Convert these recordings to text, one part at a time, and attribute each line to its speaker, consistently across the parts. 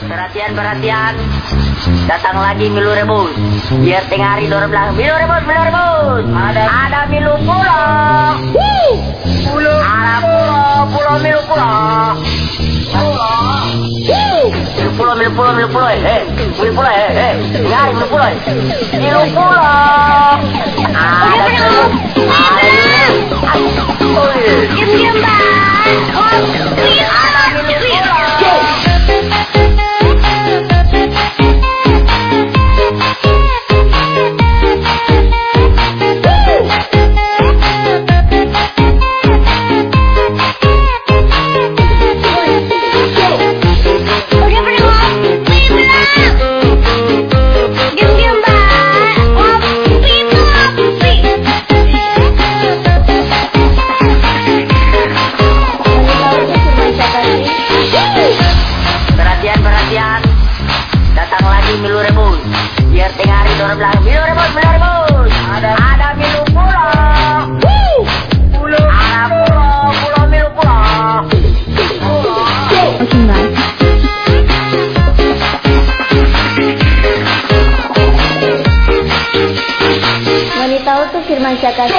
Speaker 1: Perhatian-perhatian, datang lagi milu rebus. Biar tengah hari dorong bilang, milu rebus, milu rebus. Ada, ada milu pulau. Wih, pulau. Ada pulau, pulau milu
Speaker 2: pulau. Pulau. pulau, pulau,
Speaker 1: pulau, pulau, pulau, pulau. pulau, pulau, pulau, pulau, pulau, pulau, pulau, pulau, pulau. pulau, pulau. Ada milu Chaca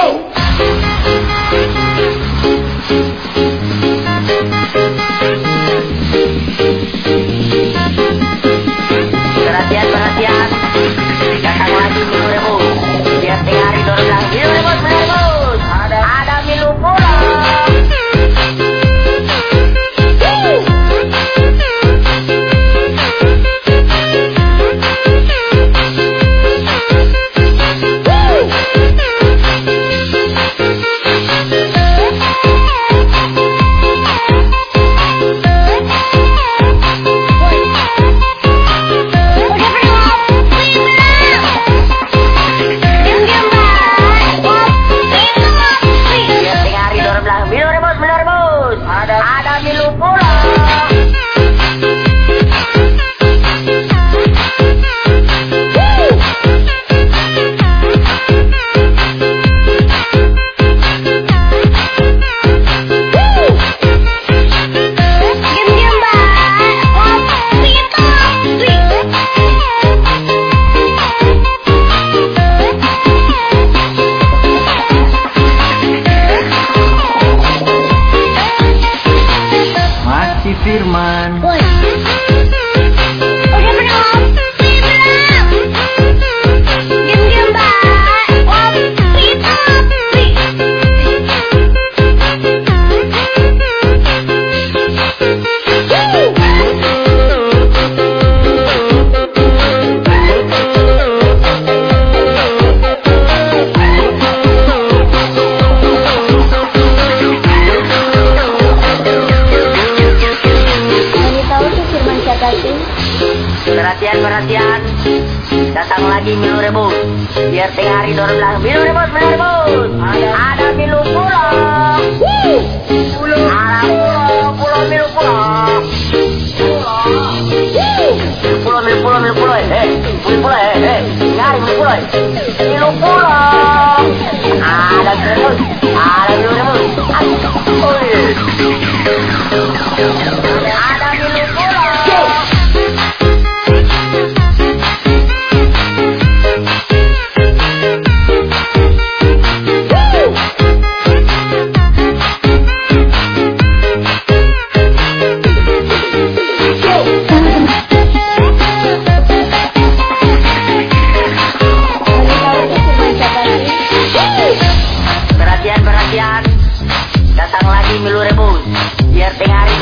Speaker 1: thing I already know